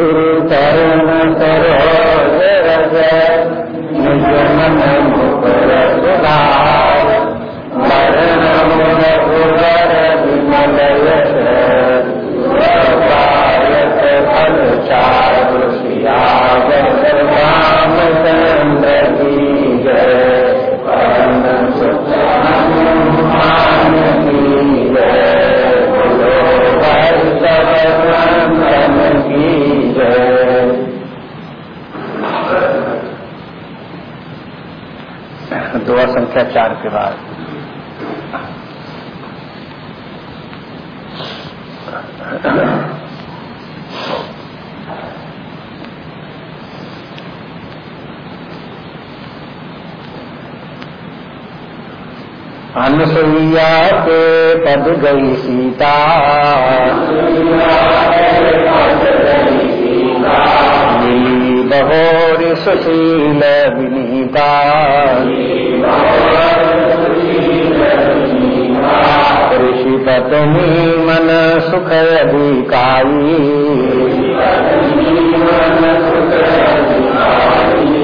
गुरु चरण सरोज रज निज मन दुआ संख्या चार के बाद। अनुसुईया के पद गई सीता। सुशील विनीता। ऋषि पत्नी मन सुख अधिकाई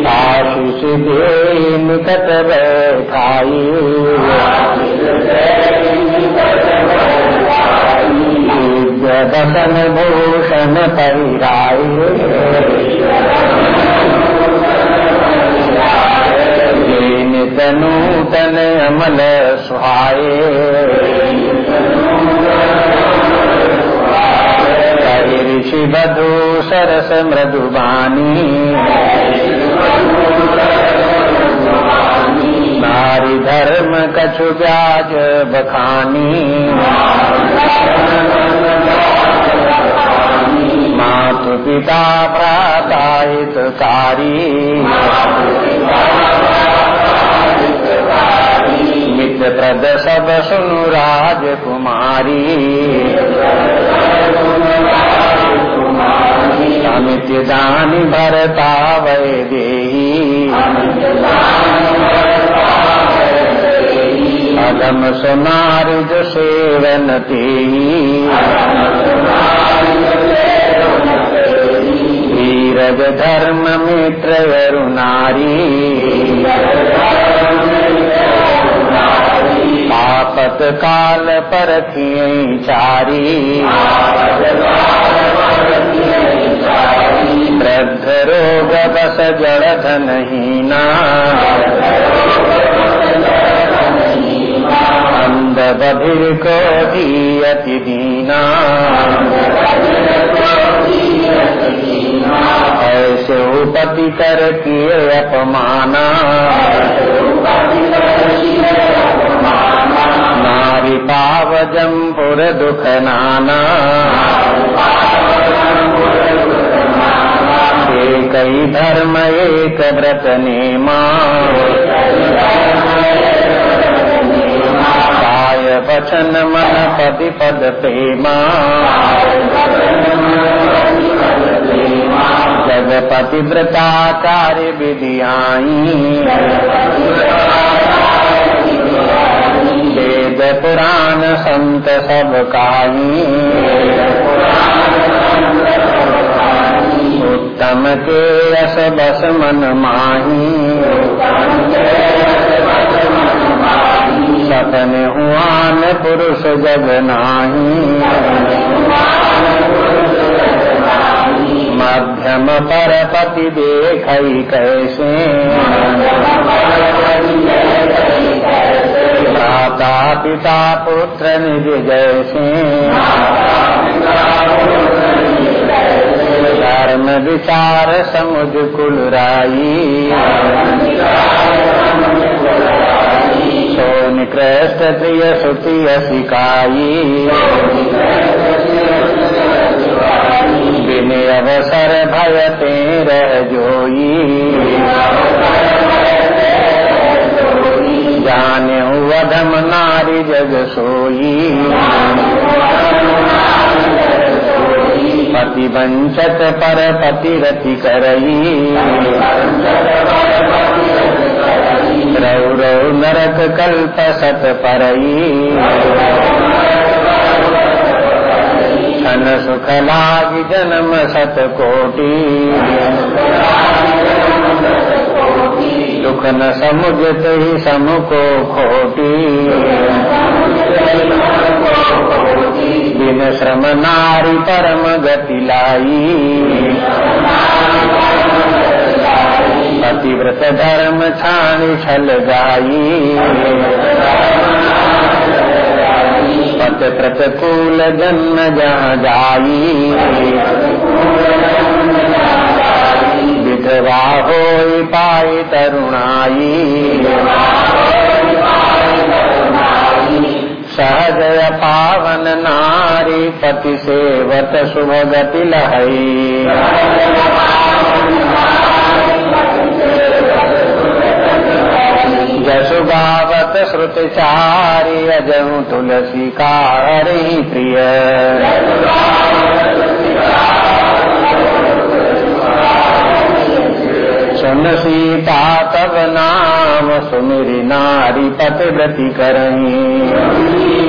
आशीष दे निकट बैठाई। दसन भूषण परिराई नूतन अमल सुहाए। ऋषि बधु सरस मृदुबानी नारी धर्म कछु ब्याज बखानी। मातु पिता भ्राता हितकारी मित्र प्रद सब सुनु राजकुमारी अमित दानी भरता वै देही। अगम सुनार जो सेवन वीरज धर्म मित्र नारी। आपत काल पर चारी। वृद्ध रोग बस जड़ धनहीना अंध बधिर को दियति दीना। ऐसे उपति कर किए अपमाना। नारी पाव जमपुर दुख नाना कई धर्म, एक व्रत नेमा काय वचन मन पति पद प्रेमा। जगपति व्रता कार्य विधियाई। वेद पुराण संत सब काई उत्तम के यश बस मन माही सपन हुआन पुरुष जग नाही मध्यम पर पति देख कैसे। माता पिता पुत्र निज जैसे धर्म विचार समुझ कुल राई। सोन कृष्ण प्रिय सुति सिकाई बिन अवसर भय रह जोई। वधम नारी जग सोई। पति वंचत पर पति रति करई। रौ नरक कल्प सत परई। छन सुख लाग जन्म सत कोटि। दुख न समुझत ही सम को खोटी। बिन श्रम नारी परम गति लाई। पतिव्रत धर्म छान छल गाई। पत प्रतिकूल जन्म जहाँ जाई। विधवा हो पाई तरुणाई। सहज पावन नारी पति सेवत शुभ गति लहई जसु गावत श्रुत चारि, अजहु तुलसी कारी प्रिय। सुन सीता तब नाम सुमिरी नारी पतिव्रति करही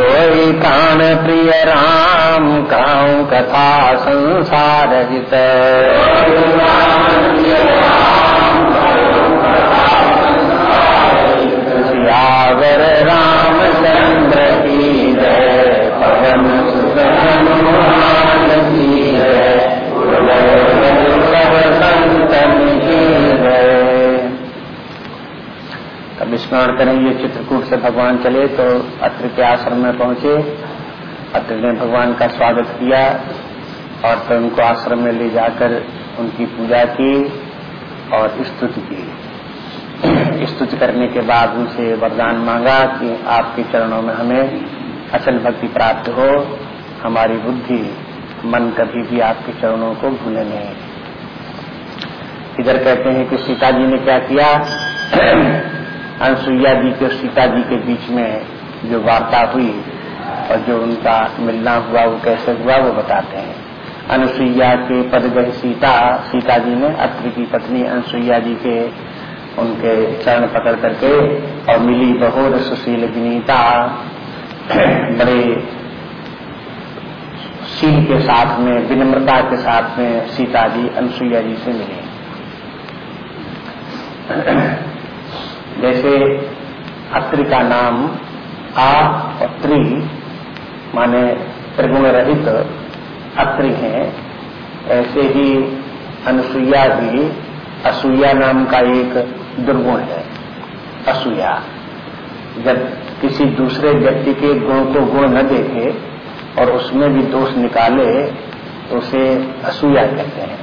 तोई प्राण प्रिय राम कहूँ कथा संसार हित सियावर रामचंद्र स्मरण करें ये चित्रकूट से भगवान चले तो अत्र के आश्रम में पहुँचे। अत्र ने भगवान का स्वागत किया और फिर तो उनको आश्रम में ले जाकर उनकी पूजा की और स्तुति की। स्तुति करने के बाद उनसे वरदान मांगा कि आपके चरणों में हमें असल भक्ति प्राप्त हो, हमारी बुद्धि, मन कभी भी आपके चरणों को भूले नहीं। इधर कहते हैं कि सीता जी ने क्या किया? अनसुईया जी के, सीता जी के बीच में जो वार्ता हुई और जो उनका मिलना हुआ, वो कैसे हुआ, वो बताते हैं। अनुसुईया के पद गए सीता सीता जी ने अत्र की पत्नी अनुसुईया जी के, उनके चरण पकड़ करके और मिली बहुत सुशील विनीता। बड़े शील के साथ में, विनम्रता के साथ में सीता जी, अनुसुईया जी से मिली। जैसे अत्रि का नाम आ और त्रि माने त्रिगुण रहित अत्रि हैं। ऐसे ही अनुसुईया भी असूया नाम का एक दुर्गुण है असूया जब किसी दूसरे व्यक्ति के गुण को गुण न देखे और उसमें भी दोष निकाले तो उसे असूया कहते हैं।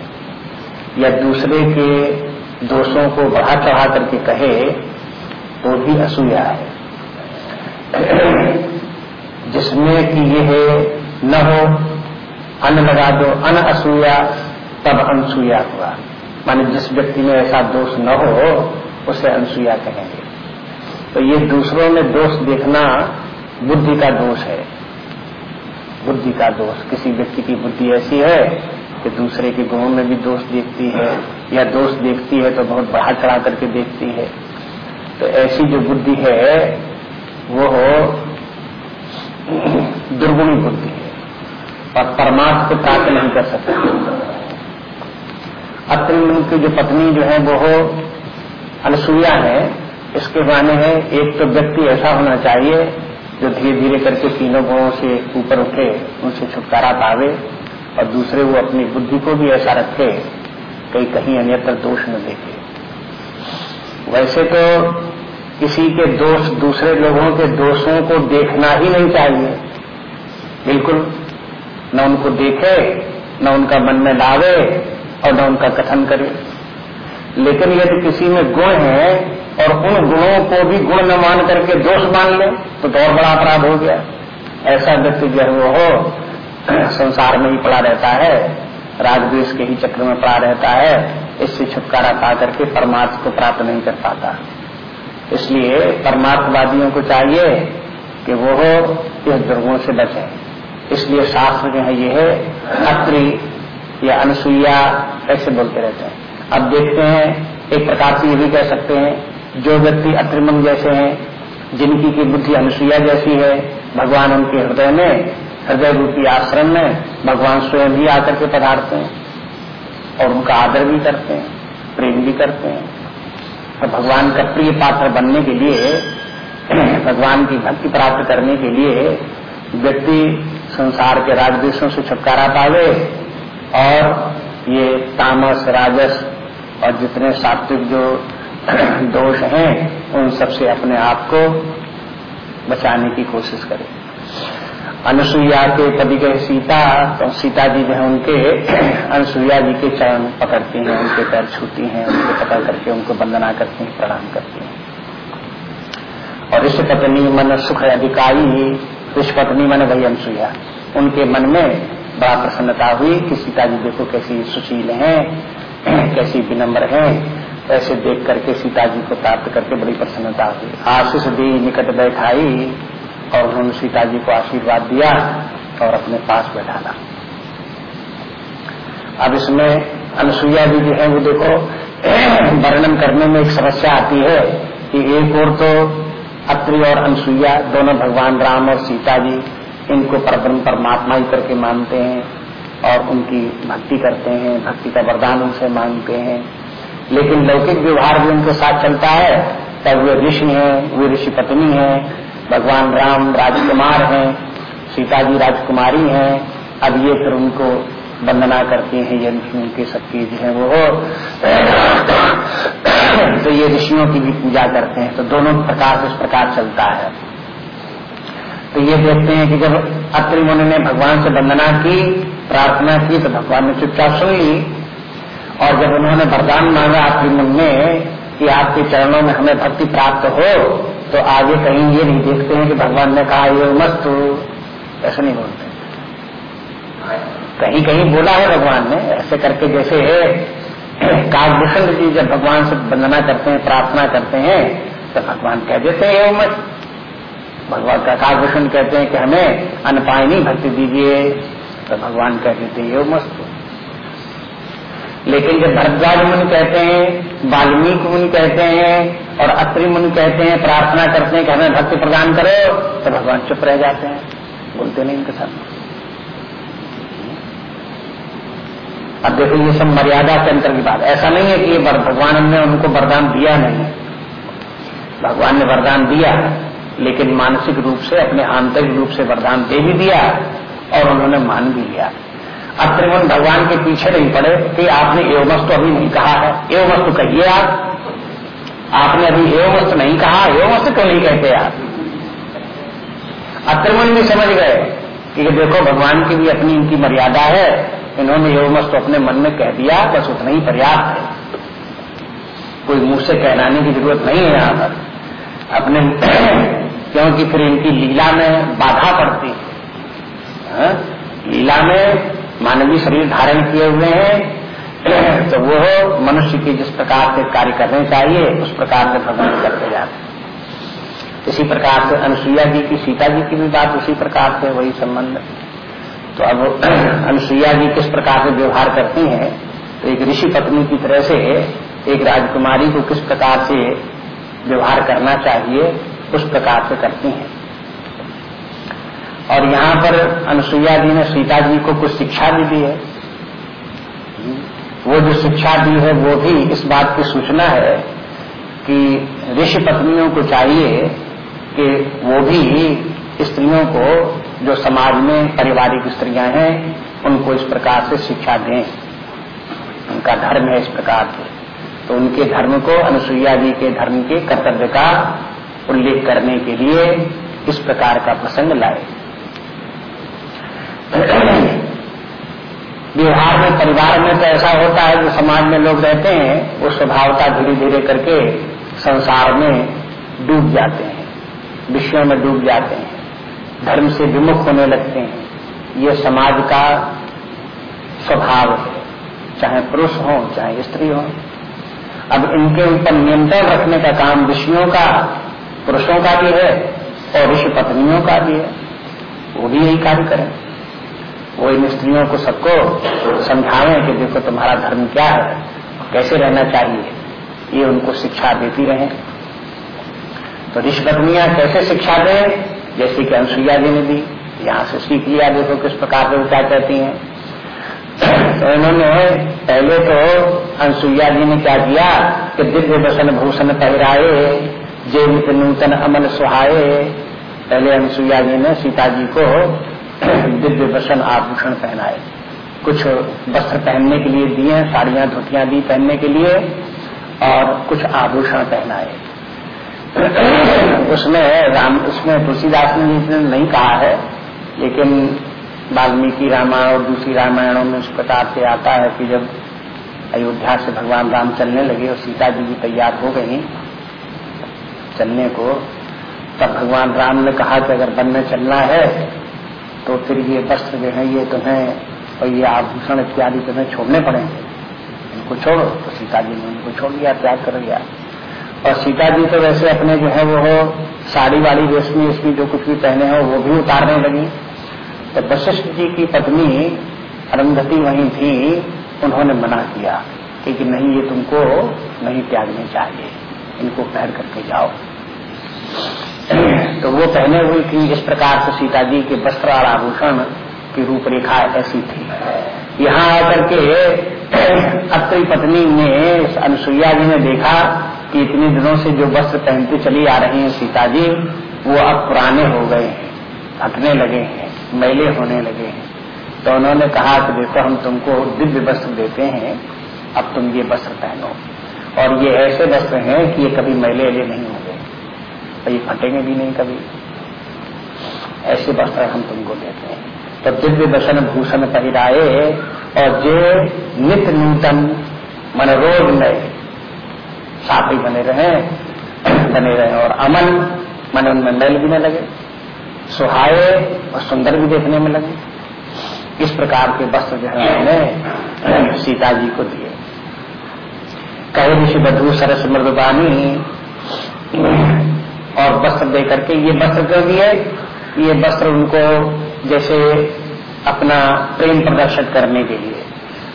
या दूसरे के दोषों को बढ़ा चढ़ा करके कहे तो भी असूया है। जिसमें कि यह न हो अन लगा दो, अन असूया, तब अनसूया हुआ। माने जिस व्यक्ति में ऐसा दोष न हो, उसे अनसुईया कहेंगे। तो ये दूसरों में दोष देखना बुद्धि का दोष है। बुद्धि का दोष। किसी व्यक्ति की बुद्धि ऐसी है कि दूसरे के गुणों में भी दोष देखती है, या दोष देखती है तो बहुत बढ़ा चढ़ा करके देखती है। तो ऐसी जो बुद्धि है वो हो दुर्गुणी बुद्धि है। और परमार्थ को प्राप्त नहीं कर सकती। अत्र उनकी जो पत्नी जो है वो अनसुईया है। इसके माने है, एक तो व्यक्ति ऐसा होना चाहिए, जो धीरे धीरे करके तीनों गुणों से ऊपर उठे, उनसे छुटकारा पावे, और दूसरे वो अपनी बुद्धि को भी ऐसा रखे कहीं कहीं अन्यत्र दोष न देखे। वैसे तो किसी के दोष दूसरे लोगों के दोषों को देखना ही नहीं चाहिए। बिल्कुल न उनको देखे न उनका मन में लावे और न उनका कथन करे। लेकिन यदि किसी में गुण है और उन गुणों को भी गुण न मान करके दोष मान ले तो, तो और बड़ा अपराध हो गया। ऐसा व्यक्ति जो है वो हो संसार में ही पड़ा रहता है राजदेश के ही चक्र में पड़ा रहता है इससे छुटकारा पा करके परमार्थ को प्राप्त नहीं कर पाता। इसलिए परमार्थवादियों को चाहिए कि वो इस दुर्गुण से बचे। इसलिए शास्त्र जो है, ये है, अत्रि या अनुसुईया ऐसे बोलते रहते हैं। अब देखते हैं, एक प्रकार से ये भी कह सकते हैं, जो व्यक्ति अत्रिमंग जैसे हैं, जिनकी की बुद्धि अनुसुईया जैसी है, भगवान उनके हृदय में, हृदय रूपी आश्रम में, भगवान स्वयं ही आकर के पधारते हैं। और उनका आदर भी करते हैं, प्रेम भी करते हैं। तो भगवान का प्रिय पात्र बनने के लिए, भगवान की भक्ति प्राप्त करने के लिए व्यक्ति संसार के राजदेशों से छुटकारा पावे और ये तामस, राजस और जितने सात्विक जो दोष हैं, उन सबसे अपने आप को बचाने की कोशिश करें। अनुसुईया के पति गए सीता तो सीता जी जो है उनके अनुसुईया जी के चरण पकड़ती हैं, उनके पैर छूती हैं, उनको पकड़ करके उनको वंदना करती हैं, प्रणाम करती हैं। और ऋषि पत्नी मन सुख अधिकारी ऋषि पत्नी मन वही अनुसुईया। उनके मन में बड़ा प्रसन्नता हुई कि सीता जी देखो कैसी सुशील हैं, कैसी विनम्र हैं। ऐसे देख करके सीता जी को प्राप्त करके बड़ी प्रसन्नता हुई। आशीष दी निकट बैठाई और उन्होंने सीता जी को आशीर्वाद दिया और अपने पास बैठाना। अब इसमें अनुसुईया जी जो है, वो देखो, वर्णन करने में एक समस्या आती है कि एक और तो अत्रि और अनुसुईया दोनों भगवान राम और सीता जी इनको परब्रह्म परमात्मा ही करके मानते हैं और उनकी भक्ति करते हैं, भक्ति का वरदान उनसे मांगते हैं। लेकिन लौकिक व्यवहार भी उनके साथ चलता है तब वे ऋषि हैं, वे ऋषि पत्नी हैं भगवान राम राजकुमार हैं सीता जी राजकुमारी हैं, अब ये फिर उनको वंदना करती हैं, ये ऋषियों के सबकी जो है वो। तो ये ऋषियों की भी पूजा करते हैं तो दोनों प्रकार से इस प्रकार चलता है। तो ये देखते हैं कि जब अत्रि मुनि ने भगवान से वंदना की, प्रार्थना की तो भगवान ने चुपचाप सुन ली, और जब उन्होंने वरदान मांगा अत्रि मुनि ने कि आपके चरणों में हमें भक्ति प्राप्त हो तो आगे कहीं ये नहीं देखते हैं कि भगवान ने कहा, ये मस्त। हो ऐसा नहीं बोलते। कहीं कहीं बोला है भगवान ने, ऐसे करके जैसे काकभूषण जी जब भगवान से वंदना करते हैं, प्रार्थना करते हैं तो भगवान कह देते हैं मत भगवान का काकभूषण कहते हैं कि, हमें अनपायनी भक्ति दीजिए। तो भगवान कह देते हैं मस्त लेकिन जब भरद्वाज मुनि कहते हैं, वाल्मीकि मुनि कहते हैं और अत्रि मुनि कहते हैं, प्रार्थना करते हैं कि हमें भक्ति प्रदान करो तो भगवान चुप रह जाते हैं। बोलते नहीं इनके साथ। अब देखो, ये सब मर्यादा के अंतर की बात। ऐसा नहीं है कि ये भगवान ने उनको वरदान दिया नहीं भगवान ने वरदान दिया, लेकिन मानसिक रूप से, अपने आंतरिक रूप से वरदान दे भी दिया और उन्होंने मान भी लिया। अब त्रिवन भगवान के पीछे नहीं पड़े, कि आपने एवमस्तु अभी नहीं कहा है। एवमस्तु कहिए आप। आपने अभी एवमस्त नहीं कहा, एवमस्त क्यों नहीं कहते आप? अत्रिमन भी समझ गए कि देखो, भगवान की भी अपनी इनकी मर्यादा है। इन्होंने एवमस्त अपने मन में कह दिया, बस उतना ही पर्याप्त है। कोई मुँह से कहलाने की ज़रूरत नहीं है यहाँ पर। अपने क्योंकि फिर इनकी लीला में बाधा पड़ती है। हाँ? लीला में मानवीय शरीर धारण किए हुए हैं तो वो मनुष्य की जिस प्रकार से कार्य करने चाहिए, उस प्रकार से भगवान करते जाते इसी प्रकार से अनुसुईया जी की, सीता जी की भी बात उसी प्रकार से वही संबंध। तो अब अनुसुईया जी किस प्रकार से व्यवहार करती हैं तो एक ऋषि पत्नी की तरह से एक राजकुमारी को किस प्रकार से व्यवहार करना चाहिए, उस प्रकार से करती हैं। और यहाँ पर अनुसुईया जी ने सीता जी को कुछ शिक्षा भी दी है। वो जो शिक्षा दी है, वो भी इस बात की सूचना है कि ऋषि पत्नियों को चाहिए कि वो भी स्त्रियों को, जो समाज में पारिवारिक स्त्रियाँ हैं, उनको इस प्रकार से शिक्षा दें। उनका धर्म है इस प्रकार से तो उनके धर्म को अनुसुईया जी के धर्म के कर्तव्य का उल्लेख करने के लिए इस प्रकार का प्रसंग लाए। व्यवहार में परिवार में तो ऐसा होता है जो समाज में लोग रहते हैं, वो स्वभावता धीरे धीरे करके संसार में डूब जाते हैं, विषयों में डूब जाते हैं, धर्म से विमुख होने लगते हैं। ये समाज का स्वभाव है, चाहे पुरुष हो, चाहे स्त्री हो। अब इनके ऊपर नियंत्रण रखने का काम ऋषियों का, पुरुषों का भी है और ऋषि पत्नियों का भी है। वो भी यही कार्य करें। वो इन स्त्रियों को सबको समझावे कि देखो तुम्हारा धर्म क्या है, कैसे रहना चाहिए, ये उनको शिक्षा देती रहे। तो ऋषि पत्नियाँ कैसे शिक्षा दें? जैसे कि अनुसुईया जी ने दी यहाँ से सीख लिया, देखो किस प्रकार से वो क्या कहती हैं। तो इन्होंने पहले तो अनुसुईया जी ने क्या किया कि दिव्य वसन भूषण पहराए जे नूतन अमल सुहाये पहले अनुसुईया जी ने सीता जी को दिव्य वसन आभूषण पहनाए। कुछ वस्त्र पहनने के लिए दिए, साड़ियाँ, धोतियाँ दी पहनने के लिए और कुछ आभूषण पहनाए। उसमें राम, उसमें तुलसीदास ने नहीं कहा है, लेकिन वाल्मीकि रामायण और दूसरी रामायणों में इस प्रकार से आता है कि जब अयोध्या से भगवान राम चलने लगे और सीता जी भी तैयार हो गई चलने को, तब भगवान राम ने कहा कि अगर वन में चलना है तो फिर ये वस्त्र जो है, ये तुम्हें और ये आभूषण इत्यादि तुम्हें छोड़ने पड़ेंगे। इनको छोड़ो तो सीता जी ने उनको छोड़ दिया, त्याग कर दिया। और सीता जी तो वैसे अपने जो है, वो साड़ी वाली रेशमी इसमें जो कुछ भी पहने हो, वो भी उतारने लगी। तो वशिष्ठ जी की पत्नी अरुंधति वहीं थी, उन्होंने मना किया कि नहीं, ये तुमको नहीं त्यागने चाहिए। इनको पहन करके जाओ। तो वो पहने हुई थी इस प्रकार से सीता जी के वस्त्र और आभूषण की रूपरेखा ऐसी थी। यहाँ आकर के अत्री पत्नी ने अनुसुईया जी ने देखा कि इतने दिनों से जो वस्त्र पहनते चली आ रही हैं सीता जी, वो अब पुराने हो गए हैं, हटने लगे हैं, मैले होने लगे हैं। तो उन्होंने कहा कि देखो हम तुमको दिव्य वस्त्र देते हैं, अब तुम ये वस्त्र पहनो। और ये ऐसे वस्त्र हैं कि ये कभी मैले नहीं होंगे। तो ये फटेंगे भी नहीं कभी। ऐसे वस्त्र हम तुमको देते हैं। तो दिव्य दर्शन भूषण पहिराए और जे नित नूतन मन रोग नए साथ ही बने रहे बने रहे और अमन मन उनमें मैल भी न लगे, सुहाए और सुंदर भी देखने में लगे। इस प्रकार के वस्त्र जो है उन्होंने सीता जी को दिए। कहे ऋषि बधु, सरस मृदबानी और वस्त्र दे करके ये वस्त्र क्यों दिए ये वस्त्र उनको जैसे अपना प्रेम प्रदर्शित करने के लिए।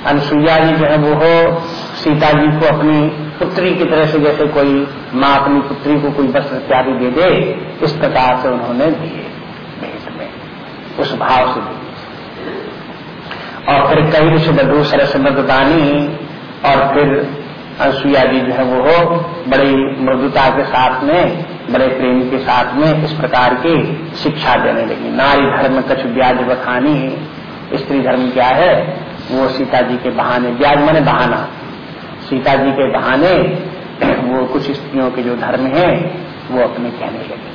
अनुसुईया जी जो है, वो हो, सीता जी को अपनी पुत्री की तरह से जैसे कोई माँ अपनी पुत्री को कोई वस्त्र इत्यादि दे दे, इस प्रकार से उन्होंने दिए, भेंट में, उस भाव से दिए। और फिर कई ऋषि बधु सरस मृददानी और फिर अनुसुईया जी जो है, वो हो, बड़ी मृदुता के साथ में बड़े प्रेम के साथ में इस प्रकार की शिक्षा देने लगी। नारी धर्म कछ ब्याज बखानी स्त्री धर्म क्या है? वो सीता जी के बहाने, ब्याज माने बहाना। सीता जी के बहाने वो कुछ स्त्रियों के जो धर्म है, वो अपने कहने लगे।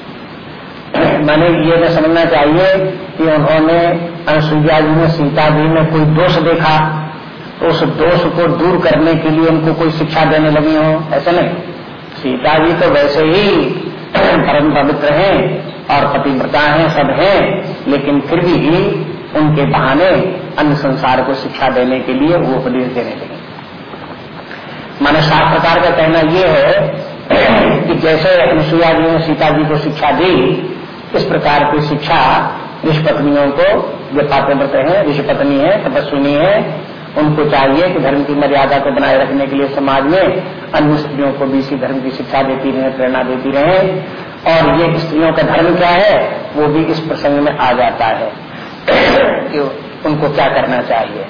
मैंने ये न समझना चाहिए कि उन्होंने अनुसुईया जी ने, सीता जी में कोई दोष देखा तो उस दोष को दूर करने के लिए उनको कोई शिक्षा देने लगी हो। ऐसा नहीं। सीता जी तो वैसे ही परम पवित्र हैं और पतिव्रता हैं, सब हैं, लेकिन फिर भी ही उनके बहाने अन्य संसार को शिक्षा देने के लिए वो उपदेश देने लगे माने प्रकार का कहना ये है कि जैसे अनुसुईया जी ने सीता जी को शिक्षा दी, इस प्रकार की शिक्षा ऋषि पत्नियों को जो पात्रव्रत है ऋषि पत्नी है, तपस्विनी है उनको चाहिए कि धर्म की मर्यादा को बनाए रखने के लिए समाज में अन्य स्त्रियों को भी इसी धर्म की शिक्षा देती रहे, प्रेरणा देती रहे। और ये स्त्रियों का धर्म क्या है, वो भी इस प्रसंग में आ जाता है कि उनको क्या करना चाहिए।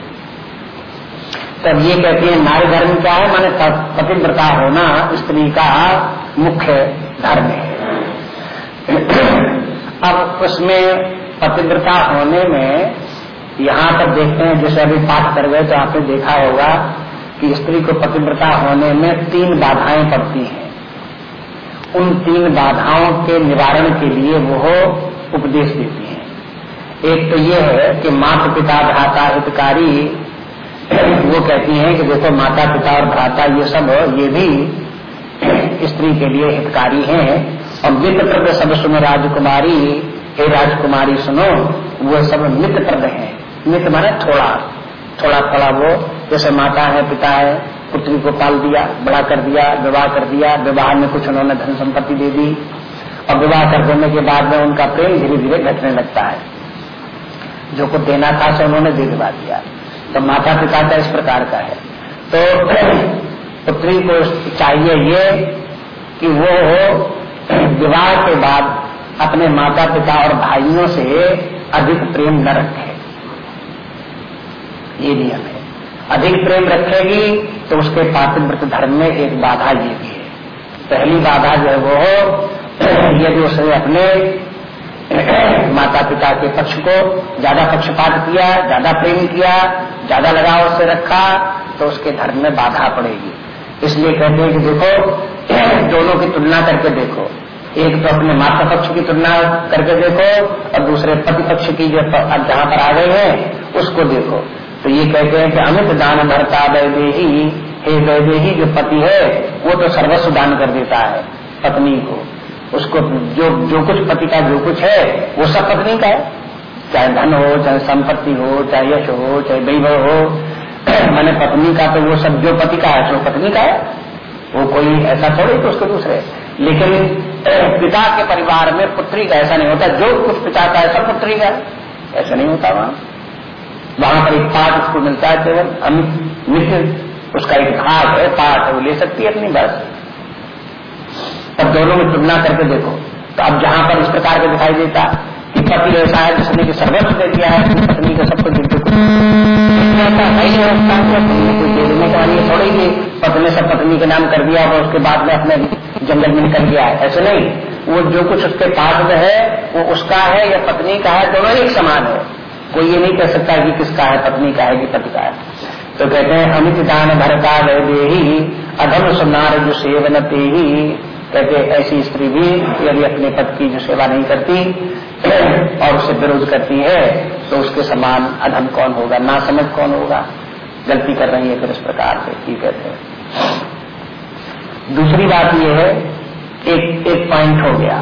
तब ये कहती है, नारी धर्म क्या है? माने पतिव्रता होना स्त्री का मुख्य धर्म है। अब उसमें पतिव्रता होने में यहाँ पर देखते हैं, जैसे अभी पाठ कर गए तो आपने देखा होगा कि स्त्री को पतिव्रता होने में तीन बाधाएँ पड़ती हैं। उन तीन बाधाओं के निवारण के लिए वो उपदेश देती हैं। एक तो ये है कि माता पिता भ्राता हितकारी, वो कहती हैं कि देखो माता पिता और भ्राता, ये सब, ये भी स्त्री के लिए हितकारी हैं। और मित्र प्रद सब सुनो, राजकुमारी, हे राजकुमारी सुनो, वो सब मित्र प्रद हैं। मित्र माने थोड़ा थोड़ा थोड़ा वो, जैसे माता है, पिता है, पुत्री को पाल दिया, बड़ा कर दिया, विवाह कर दिया, विवाह में कुछ उन्होंने धन संपत्ति दे दी, और विवाह कर देने के बाद में उनका प्रेम धीरे धीरे घटने लगता है। जो कुछ देना था, सो उन्होंने दे दिवा दिया। तो माता पिता का इस प्रकार का है। तो पुत्री को चाहिए ये कि वो हो, विवाह के बाद अपने माता पिता और भाइयों से अधिक प्रेम न रखे। ये नियम है। अधिक प्रेम रखेगी तो उसके पातिव्रत धर्म में एक बाधा ये भी है। पहली बाधा जो है वो यदि उसने अपने माता पिता के पक्ष को ज़्यादा पक्षपात किया, ज़्यादा प्रेम किया, ज़्यादा लगाव से रखा तो उसके धर्म में बाधा पड़ेगी। इसलिए कहते हैं कि देखो, दोनों की तुलना करके देखो। एक तो अपने माता पक्ष की तुलना करके देखो और दूसरे पति पक्ष की जो जहाँ पर आ गए हैं, उसको देखो। तो ये कहते हैं कि अमित दान भरता वैदेही हे वैदेही जो पति है, वो तो सर्वस्व दान कर देता है पत्नी को। उसको जो जो कुछ पति का जो कुछ है, वो सब पत्नी का है। चाहे धन हो, चाहे संपत्ति हो, चाहे यश हो, चाहे वैभव हो। मैंने पत्नी का तो वो सब जो पति का है सो पत्नी का है, वो कोई ऐसा थोड़ी तो उसके दूसरे लेकिन पिता के परिवार में पुत्री का ऐसा नहीं होता। जो कुछ पिता का है, सब पुत्री का ऐसा नहीं होता वहाँ। वहाँ पर एक पाठ उसको मिलता है केवल अमित मित्र, उसका एक भाग है, पाठ है, वो ले सकती है अपनी बस। तब दोनों में तुलना करके देखो। तो अब जहाँ पर इस प्रकार का दिखाई देता कि पति ऐसा है जिसने की सर्वस्व दे दिया है पत्नी को सब कुछ बिल्कुल देने का थोड़ी ही पत्नी सब पत्नी के नाम कर दिया और उसके बाद में अपने जंगल में निकल गया है। ऐसे नहीं, वो जो कुछ उसके पास में है, वो उसका है या पत्नी का है, दोनों एक समान है। कोई ये नहीं कह सकता कि किसका है, पत्नी का है कि पति का है। तो कहते हैं, अमित दान भरता वह ही अधम सुनार जो सेवन ते ही कहते ऐसी स्त्री भी यदि अपने पद की जो सेवा नहीं करती और उसे विरोध करती है तो उसके समान अधम कौन होगा? ना समझ कौन होगा? गलती कर रही है फिर इस प्रकार से, ठीक हैं दूसरी बात यह है, एक एक पॉइंट हो गया।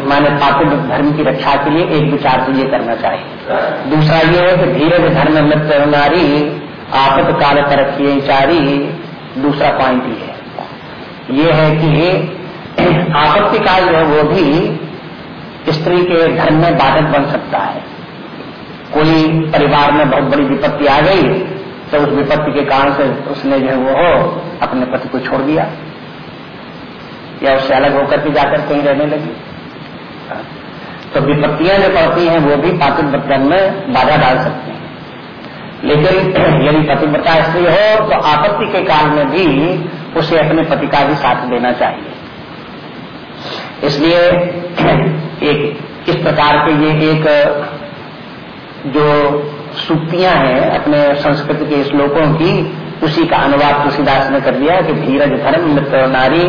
माने पापित धर्म की रक्षा के लिए एक विचार तो ये करना चाहिए। दूसरा ये है कि धीरे धर्म मृत्यु नारी, आपत काल पर चारी, दूसरा पॉइंट ये है। ये है कि आपत्ति काल जो है वो भी स्त्री के धर्म में बाधक बन सकता है। कोई परिवार में बहुत बड़ी विपत्ति आ गई तो उस विपत्ति के कारण से उसने जो है वो अपने पति को छोड़ दिया। या उससे अलग होकर के जाकर कहीं रहने लगी। तो विपत्तियाँ जो पड़ती हैं, वो भी पातिव्रत में बाधा डाल सकती हैं। लेकिन यदि पतिव्रता स्त्री हो तो आपत्ति के काल में भी उसे अपने पति का भी साथ देना चाहिए। इसलिए एक, इस प्रकार के ये एक, जो सूक्तियाँ हैं अपने संस्कृत के श्लोकों की, उसी का अनुवाद तुलसीदास ने कर दिया कि धीरज धर्म, मित्र नारी,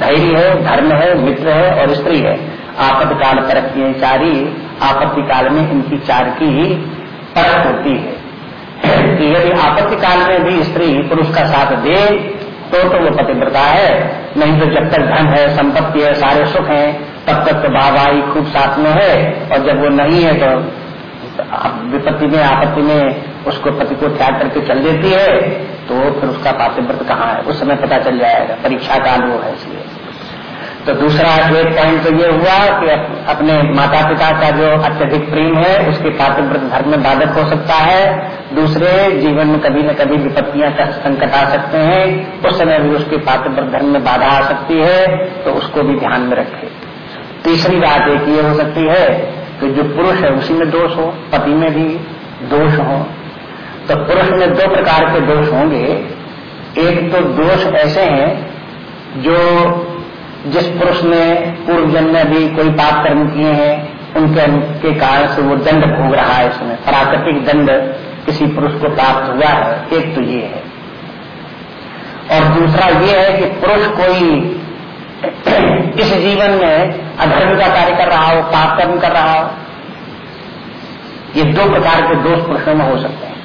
धैर्य है, धर्म है, मित्र है और स्त्री है। आपद काल परख चारी आपत्ति काल में इनकी चार की परख होती है। कि यदि आपत्ति काल में भी स्त्री पुरुष का साथ दे तो तो वो पतिव्रता है। नहीं तो जब तक धन है, संपत्ति है, सारे सुख है, तब तक तो भाई खूब साथ में है। और जब वो नहीं है तो विपत्ति में, आपत्ति में उसको पति को त्याग करके चल देती है तो फिर उसका पातिव्रत कहाँ है? उस समय पता चल जाएगा। परीक्षा काल वो है इसलिए। तो दूसरा एक पॉइंट तो ये हुआ कि अपने माता पिता का जो अत्यधिक प्रेम है, उसके पातिव्रत धर्म में बाधक हो सकता है। दूसरे, जीवन में कभी न कभी विपत्तियाँ का संकट आ सकते हैं। उस समय भी उसके पातिव्रत धर्म में बाधा आ सकती है तो उसको भी ध्यान में रखे। तीसरी बात एक ये हो सकती है कि जो पुरुष है, उसी में दोष हो, पति में भी दोष हो। तो पुरुष में दो प्रकार के दोष होंगे। एक तो दोष ऐसे हैं जो जिस पुरुष ने पूर्व जन्म में भी कोई पाप कर्म किए हैं, उनके के कारण से वो दंड भोग रहा है इसमें प्राकृतिक दंड किसी पुरुष को प्राप्त हुआ है, एक तो ये है। और दूसरा ये है कि पुरुष कोई इस जीवन में अधर्म का कार्य कर रहा हो, पाप कर्म कर रहा हो, ये दो प्रकार के दोष पुरुषों में हो सकते हैं।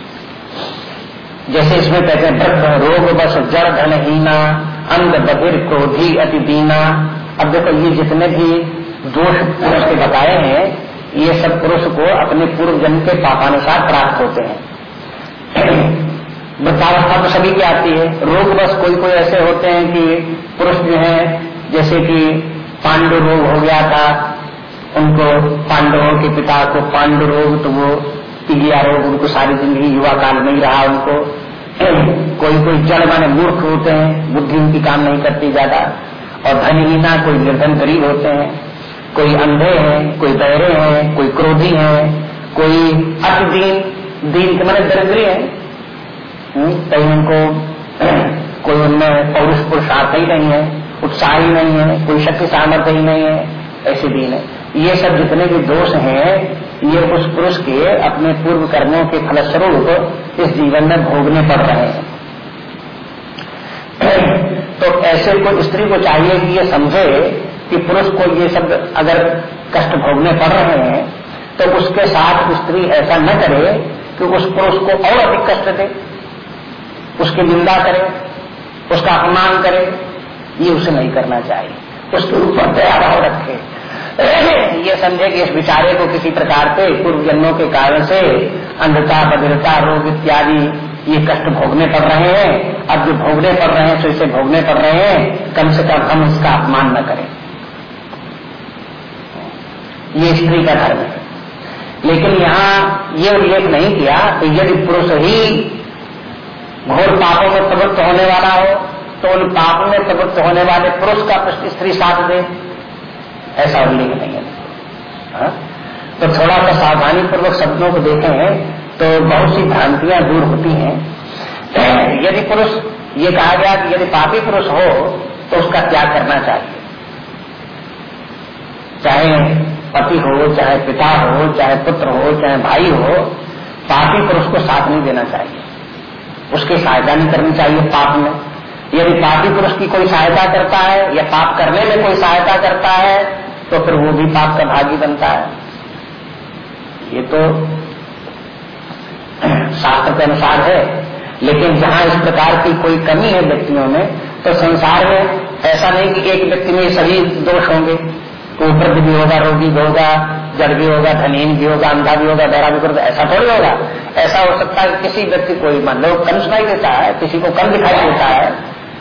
जैसे इसमें कहते हैं वृद्ध रोग, बस, जड़ धनहीना अंग बधिर क्रोधी अति दीना। अब देखो, ये जितने भी दोष पुरुष के बताए हैं, ये सब पुरुष को अपने पूर्व जन्म के पापानुसार प्राप्त होते हैं। वृद्धावस्था तो सभी की आती है। रोग बस कोई कोई ऐसे होते हैं कि पुरुष जो है, जैसे कि पांडु रोग हो गया था, उनको पांडवों के पिता को पांडु रोग तो वो पीलिया रोग, उनको सारी ज़िंदगी युवा काल में ही रहा उनको। कोई कोई जड़ माने मूर्ख होते हैं बुद्धि उनकी काम नहीं करती ज़्यादा और धनहीना कोई निर्धन गरीब होते हैं कोई अंधे हैं कोई बहरे हैं कोई क्रोधी हैं कोई अति दीन दीन के मैंने दरिद्री है। हम्म, कहीं उनको कोई उनमें पौरुष पुरुषार्थ ही नहीं है उत्साह ही नहीं है कोई शक्ति सामर्थ्य ही नहीं है ऐसे दीन है। ये सब जितने भी दोष हैं ये उस पुरुष के अपने पूर्व कर्मों के फलस्वरूप इस जीवन में भोगने पड़ रहे हैं। तो ऐसे को स्त्री को चाहिए कि ये समझे कि पुरुष को ये सब अगर कष्ट भोगने पड़ रहे हैं तो उसके साथ स्त्री ऐसा न करे कि उस पुरुष को और अधिक कष्ट दे। उसकी निंदा करे, उसका अपमान करे, ये उसे नहीं करना चाहिए। उसके ऊपर दया भाव रखे। ये समझे कि इस विचारे को किसी प्रकार से पूर्व जन्मों के कारण से अंधता, बधिरता, रोग इत्यादि ये कष्ट भोगने पड़ रहे हैं। अब जो भोगने पड़ रहे हैं तो इसे भोगने पड़ रहे हैं। कम से कम हम इसका अपमान न करें। ये स्त्री का धर्म है। लेकिन यहाँ ये उल्लेख नहीं किया कि यदि पुरुष ही घोर पापों में प्रवृत्त होने वाला हो तो उन पापों में प्रवृत्त होने वाले पुरुष का स्त्री साथ दे। ऐसा उल्लेख नहीं है? तो थोड़ा सा सावधानी पूर्वक शब्दों को देखें तो बहुत सी भ्रांतियाँ दूर होती हैं। यदि पुरुष, ये कहा गया कि यदि पापी पुरुष हो तो उसका त्याग करना चाहिए। चाहे पति हो, चाहे पिता हो, चाहे पुत्र हो, चाहे भाई हो, पापी पुरुष को साथ नहीं देना चाहिए। उसकी सहायता नहीं करनी चाहिए पाप में। यदि पापी पुरुष की कोई सहायता करता है, या पाप करने में कोई सहायता करता है तो फिर वो भी पाप का भागी बनता है। ये तो शास्त्र के अनुसार है, लेकिन जहाँ इस प्रकार की कोई कमी है व्यक्तियों में तो संसार में ऐसा नहीं कि एक व्यक्ति में सभी दोष होंगे। तो वृद्ध भी होगा, रोगी भी होगा, जड़ भी होगा, धनीन भी होगा, अंधा भी होगा बहरा भी होगा ऐसा थोड़ी होगा। ऐसा हो सकता है किसी व्यक्ति कोई मान लो, कम सुनाई देता है, किसी को कम दिखाई देता है।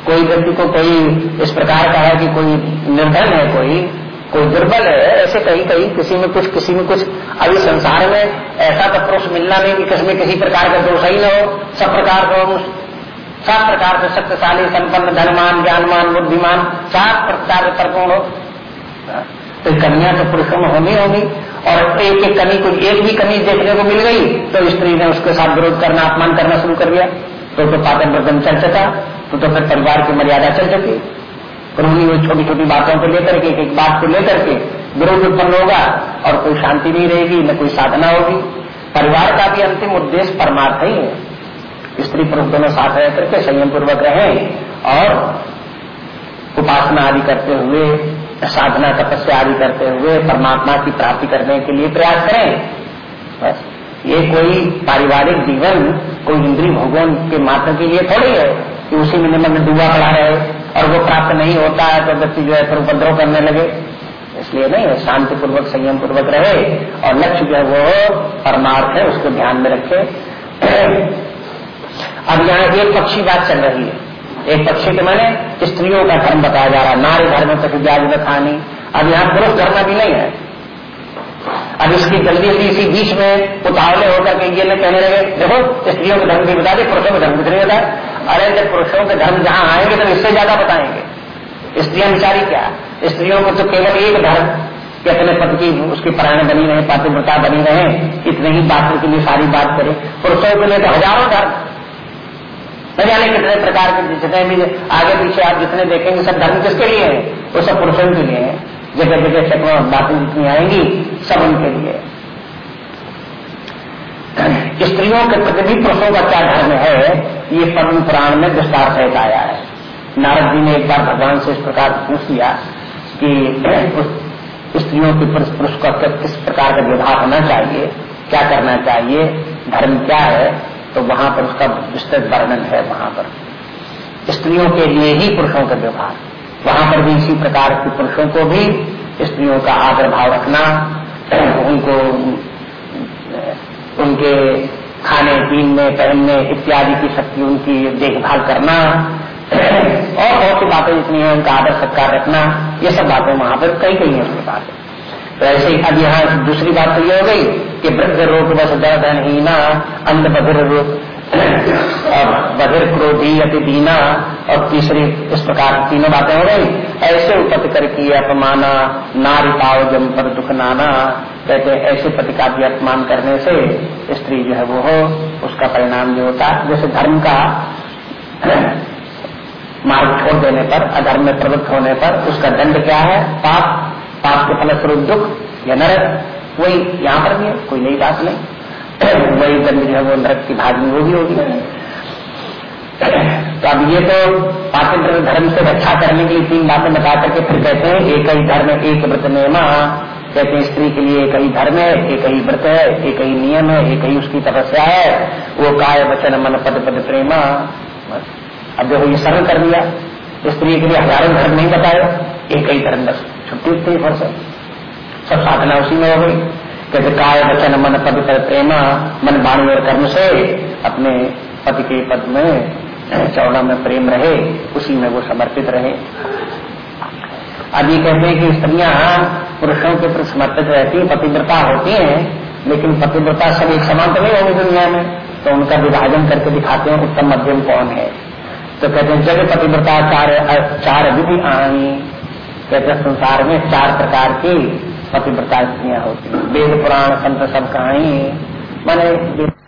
कोई व्यक्ति को कोई इस प्रकार का है कि कोई निर्धन है कोई कोई दुर्बल है, ऐसे कहीं कहीं, किसी में कुछ, किसी में कुछ। अभी संसार में ऐसा तो पुरुष मिलना नहीं कि किसी में किसी प्रकार का दोष ही न हो। सब प्रकार का सब प्रकार से शक्तिशाली, संपन्न धनमान ज्ञानमान बुद्धिमान सात प्रकार के परिपूर्ण हो। तो कमियाँ तो पुरुषों में होनी होगी। और एक एक कमी कुछ एक भी कमी देखने को मिल गई तो स्त्री ने उसके साथ विरोध करना, अपमान करना शुरू कर दिया। तो तो पातन वर्तन चल सका तो तो फिर परिवार की मर्यादा चल सकी उन्होंने वो छोटी छोटी बातों को लेकर के एक एक बात को लेकर के विरोध उत्पन्न होगा और कोई शांति नहीं रहेगी, न कोई साधना होगी। परिवार का भी अंतिम उद्देश्य परमार्थ ही है। स्त्री पुरुष दोनों साथ रह करके संयम पूर्वक रहे और उपासना आदि करते हुए, साधना तपस्या आदि करते हुए परमात्मा की प्राप्ति करने के लिए प्रयास करें। बस, ये कोई पारिवारिक जीवन, कोई इंद्री भोगों के मात्र के लिए थोड़ी है कि उसी में निमन डूबा पड़ा रहे और वो प्राप्त नहीं होता है तो व्यक्ति जो है फिर उपद्रव करने लगे। इसलिए नहीं शांति पूर्वक संयम पूर्वक रहे और लक्ष्य जो है वो परमार्थ है, उसको ध्यान में रखे। अब यहाँ एक पक्षी बात चल रही है। एक पक्षी के मैंने स्त्रियों का धर्म बताया जा रहा है। नारी धर्म तक ब्याज में खानी अब यहाँ पुरुष धर्म भी नहीं है। अब इसकी जल्दी जल्दी इसी बीच में उतावले होकर के ये न कहने लगे, देखो, स्त्रियों के धर्म भी बता दे, पुरुषों के धर्म कितने बता अरे जब पुरुषों के धर्म जहाँ आएँगे तो इससे ज़्यादा बताएँगे। स्त्रियाँ बिचारी क्या? स्त्रियों को तो केवल एक धर्म, कि अपने पति की उसकी प्राण बनी रहे, पातिव्रता बनी रहे, इतने ही बातों के लिए सारी बात करें। पुरुषों के लिए तो हज़ारों धर्म। न जाने कितने प्रकार के जितने भी आगे पीछे आप जितने देखेंगे, सब धर्म किसके लिए है? वो सब पुरुषों के लिए है। जगह जगह बातें जितनी आएँगी, सब उनके लिए। स्त्रियों के प्रति भी पुरुषों का क्या धर्म है, ये पद्म पुराण में विस्तार सहित आया है। नारद जी ने एक बार भगवान से इस प्रकार पूछ लिया कि स्त्रियों के पुरुष का किस प्रकार का व्यवहार होना चाहिए, क्या करना चाहिए, धर्म क्या है तो वहाँ पर उसका विस्तृत वर्णन है वहाँ पर। स्त्रियों के लिए ही पुरुषों का व्यवहार वहाँ पर भी इसी प्रकार के पुरुषों को भी स्त्रियों का आदर भाव रखना, उनको उनके खाने, पीने, पहनने इत्यादि की शक्ति, उनकी देखभाल करना। और बहुत सी बातें जितनी है, उनका आदर सत्कार रखना, ये सब बातें वहाँ पर कई कई है उसके बाद तो ऐसे ही अब यहाँ दूसरी बात तो ये हो गई कि वृद्ध रोग बस दर्दनहीना अंध बधिर रोग, और बधिर क्रोधी अति दीना, और तीसरी इस प्रकार तीनों बातें हो गई। ऐसे उपत कर की अपमाना, नारी पाओ जम पर दुख नाना कहते हैं, ऐसे पति का भी अपमान करने से स्त्री जो है वो हो, उसका परिणाम जो होता है, जैसे धर्म का मार्ग छोड़ देने पर, अधर्म में प्रवृत्त होने पर, उसका दंड क्या है? पाप। पाप के फलस्वरूप दुख या नरक, वही यहाँ पर भी है, कोई नई बात नहीं। वही दंड जो है वो नरक की भागनी होगी होगी। तो अब ये तो पात्र धर्म से रक्षा करने के लिए तीन बातें बता करके फिर कहते हैं, एक ही धर्म, एक व्रत नियमा हैं स्त्री के लिए एक ही धर्म है, एक ही व्रत है, एक ही नियम है, एक ही उसकी तपस्या है, वो काय वचन मन पद पद प्रेमा। अब देखो ये सरल कर दिया स्त्री के लिए हज़ारों धर्म नहीं बताए, एक ही धर्म बस। छुट्टी उठती फ़र्ज़ सब साधना उसी में हो गई। कहते काय वचन मन पद पर प्रेमा, मन बाणी और कर्म से अपने पति के पद में चौड़ा में प्रेम रहे, उसी में वो समर्पित रहे। अब ये कहते हैं कि स्त्रियाँ पुरुषों के प्रति समर्पित रहती है, पतिव्रता होती हैं, लेकिन पतिव्रता सब एक समान तो नहीं होगी दुनिया में। तो उनका विभाजन करके दिखाते हैं उत्तम मध्यम कौन है। तो कहते हैं, जब पतिव्रता चार चार विधि आई कहते हैं, संसार में चार प्रकार की पतिव्रता स्त्रियाँ होती हैं। वेद, पुराण, संत सब कहानी, मैंने